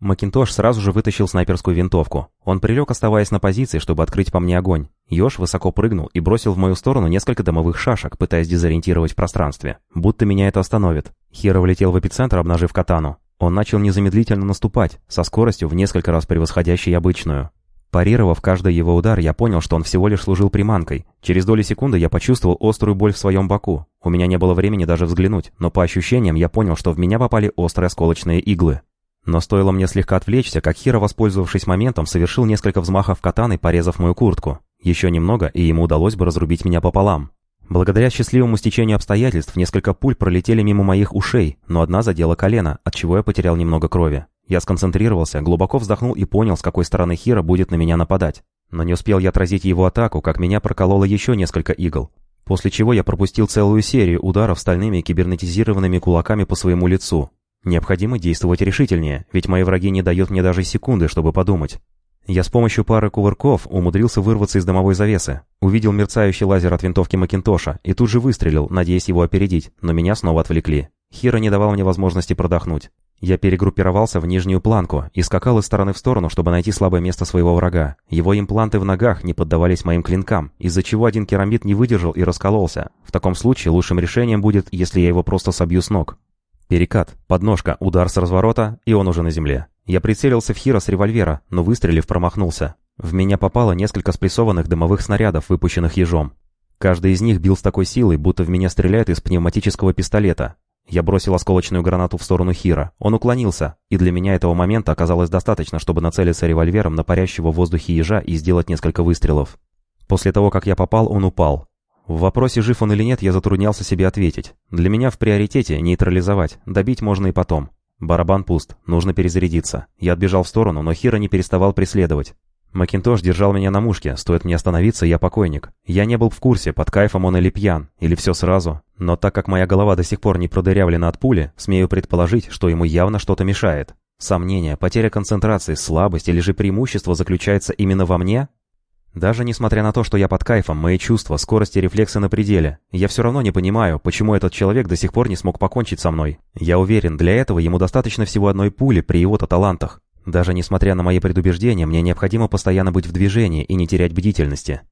Макинтош сразу же вытащил снайперскую винтовку. Он прилег, оставаясь на позиции, чтобы открыть по мне огонь. Ёж высоко прыгнул и бросил в мою сторону несколько дымовых шашек, пытаясь дезориентировать в пространстве. Будто меня это остановит. Хиро влетел в эпицентр, обнажив катану. Он начал незамедлительно наступать, со скоростью в несколько раз превосходящей обычную. Парировав каждый его удар, я понял, что он всего лишь служил приманкой. Через доли секунды я почувствовал острую боль в своем боку. У меня не было времени даже взглянуть, но по ощущениям я понял, что в меня попали острые осколочные иглы. Но стоило мне слегка отвлечься, как Хиро, воспользовавшись моментом, совершил несколько взмахов катаной, порезав мою куртку. Еще немного, и ему удалось бы разрубить меня пополам. Благодаря счастливому стечению обстоятельств несколько пуль пролетели мимо моих ушей, но одна задела колено, от чего я потерял немного крови. Я сконцентрировался, глубоко вздохнул и понял, с какой стороны Хира будет на меня нападать. Но не успел я отразить его атаку, как меня прокололо еще несколько игл. После чего я пропустил целую серию ударов стальными кибернетизированными кулаками по своему лицу. Необходимо действовать решительнее, ведь мои враги не дают мне даже секунды, чтобы подумать. Я с помощью пары кувырков умудрился вырваться из домовой завесы. Увидел мерцающий лазер от винтовки Макинтоша и тут же выстрелил, надеясь его опередить, но меня снова отвлекли. Хира не давал мне возможности продохнуть. Я перегруппировался в нижнюю планку и скакал из стороны в сторону, чтобы найти слабое место своего врага. Его импланты в ногах не поддавались моим клинкам, из-за чего один керамид не выдержал и раскололся. В таком случае лучшим решением будет, если я его просто собью с ног. Перекат, подножка, удар с разворота, и он уже на земле. Я прицелился в Хира с револьвера, но выстрелив промахнулся. В меня попало несколько спрессованных дымовых снарядов, выпущенных ежом. Каждый из них бил с такой силой, будто в меня стреляют из пневматического пистолета. Я бросил осколочную гранату в сторону Хира. Он уклонился, и для меня этого момента оказалось достаточно, чтобы нацелиться револьвером на парящего в воздухе ежа и сделать несколько выстрелов. После того, как я попал, он упал. В вопросе, жив он или нет, я затруднялся себе ответить. Для меня в приоритете нейтрализовать, добить можно и потом. Барабан пуст, нужно перезарядиться. Я отбежал в сторону, но Хира не переставал преследовать. Макинтош держал меня на мушке, стоит мне остановиться, я покойник. Я не был в курсе, под кайфом он или пьян, или все сразу. Но так как моя голова до сих пор не продырявлена от пули, смею предположить, что ему явно что-то мешает. Сомнение, потеря концентрации, слабость или же преимущество заключается именно во мне? Даже несмотря на то, что я под кайфом, мои чувства, скорость и рефлексы на пределе, я все равно не понимаю, почему этот человек до сих пор не смог покончить со мной. Я уверен, для этого ему достаточно всего одной пули при его-то талантах. Даже несмотря на мои предубеждения, мне необходимо постоянно быть в движении и не терять бдительности.